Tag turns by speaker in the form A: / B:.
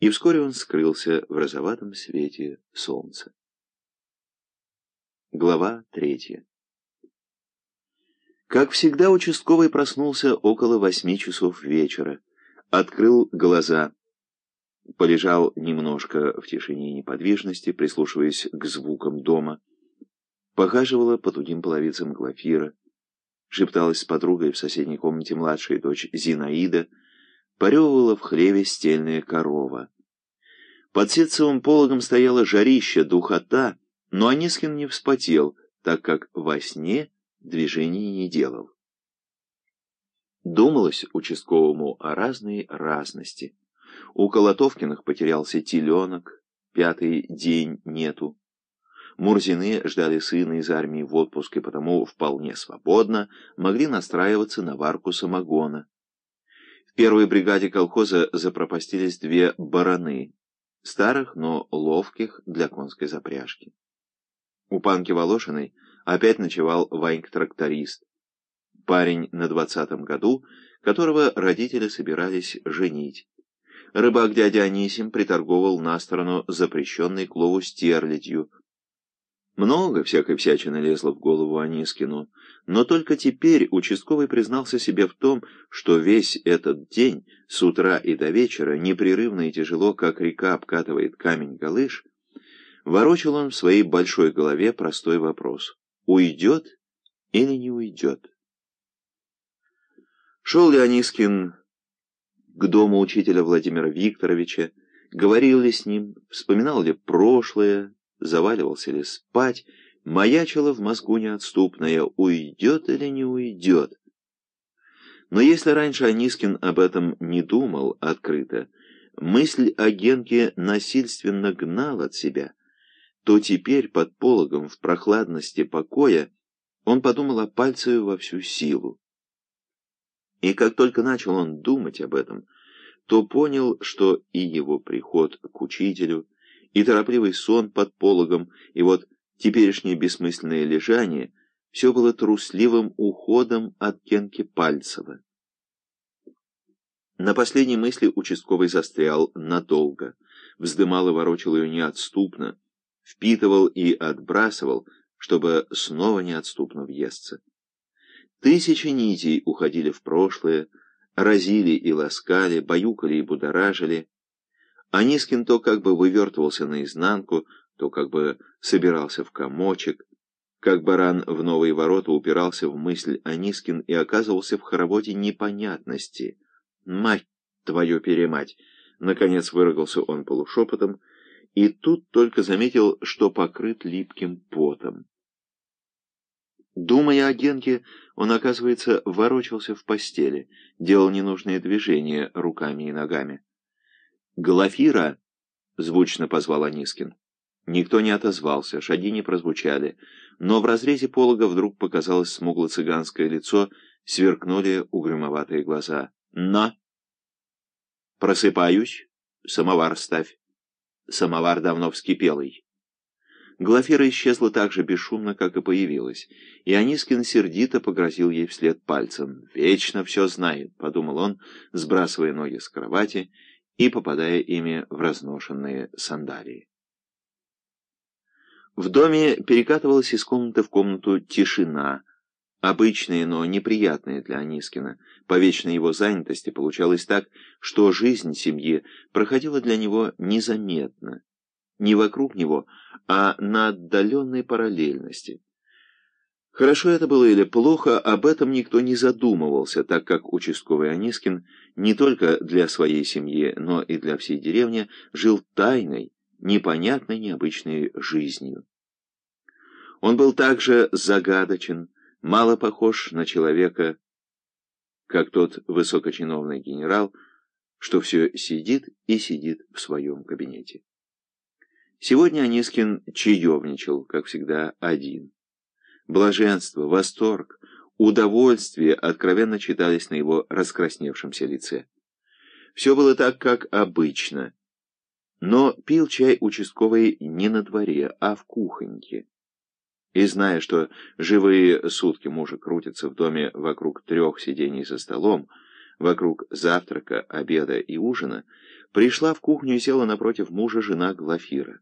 A: и вскоре он скрылся в розоватом свете солнца. Глава третья Как всегда, участковый проснулся около восьми часов вечера, открыл глаза, полежал немножко в тишине и неподвижности, прислушиваясь к звукам дома, похаживала по тугим половицам Глафира, шепталась с подругой в соседней комнате младшая дочь Зинаида, поревывала в хлеве стельная корова. Под ситцевым пологом стояла жарища, духота, но Анискин не вспотел, так как во сне движений не делал. Думалось участковому о разной разности. У Колотовкиных потерялся теленок, пятый день нету. Мурзины ждали сына из армии в отпуске, потому вполне свободно могли настраиваться на варку самогона. Первой бригаде колхоза запропастились две бараны, старых, но ловких для конской запряжки. У панки Волошиной опять ночевал Ваньк-тракторист, парень на двадцатом году, которого родители собирались женить. Рыбак дядя Анисим приторговал на сторону запрещенной к лову стерлядью, много всякой всячины лезло в голову Анискину, но только теперь участковый признался себе в том, что весь этот день, с утра и до вечера, непрерывно и тяжело, как река обкатывает камень-галыш, ворочал он в своей большой голове простой вопрос — уйдет или не уйдет? Шел ли Анискин к дому учителя Владимира Викторовича, говорил ли с ним, вспоминал ли прошлое, заваливался ли спать, маячила в мозгу неотступная, уйдет или не уйдет. Но если раньше Анискин об этом не думал открыто, мысль о Генке насильственно гнал от себя, то теперь под пологом в прохладности покоя он подумал о Пальцеве во всю силу. И как только начал он думать об этом, то понял, что и его приход к учителю, и торопливый сон под пологом, и вот теперешнее бессмысленное лежание — все было трусливым уходом от Генки Пальцева. На последней мысли участковый застрял надолго, вздымал и ворочал ее неотступно, впитывал и отбрасывал, чтобы снова неотступно въесться. Тысячи нитей уходили в прошлое, разили и ласкали, баюкали и будоражили, Анискин то как бы вывертывался наизнанку, то как бы собирался в комочек. Как баран в новые ворота упирался в мысль Анискин и оказывался в хороводе непонятности. «Мать твою перемать!» Наконец выругался он полушепотом, и тут только заметил, что покрыт липким потом. Думая о Генке, он, оказывается, ворочался в постели, делал ненужные движения руками и ногами. «Глафира!» — звучно позвал Анискин. Никто не отозвался, шаги не прозвучали, но в разрезе полога вдруг показалось смугло-цыганское лицо, сверкнули угрюмоватые глаза. «На!» «Просыпаюсь. Самовар ставь. Самовар давно вскипелый». Глафира исчезла так же бесшумно, как и появилась, и Анискин сердито погрозил ей вслед пальцем. «Вечно все знает», — подумал он, сбрасывая ноги с кровати и попадая ими в разношенные сандалии. В доме перекатывалась из комнаты в комнату тишина, обычная, но неприятная для Анискина. По вечной его занятости получалось так, что жизнь семьи проходила для него незаметно, не вокруг него, а на отдаленной параллельности. Хорошо это было или плохо, об этом никто не задумывался, так как участковый Анискин не только для своей семьи, но и для всей деревни жил тайной, непонятной, необычной жизнью. Он был также загадочен, мало похож на человека, как тот высокочиновный генерал, что все сидит и сидит в своем кабинете. Сегодня Анискин чаевничал, как всегда, один. Блаженство, восторг, удовольствие откровенно читались на его раскрасневшемся лице. Все было так, как обычно. Но пил чай участковый не на дворе, а в кухоньке. И зная, что живые сутки мужа крутятся в доме вокруг трех сидений за столом, вокруг завтрака, обеда и ужина, Пришла в кухню и села напротив мужа жена Глафира.